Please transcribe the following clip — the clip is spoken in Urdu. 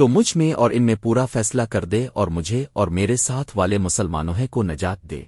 تو مجھ میں اور ان میں پورا فیصلہ کر دے اور مجھے اور میرے ساتھ والے مسلمانوں کو نجات دے۔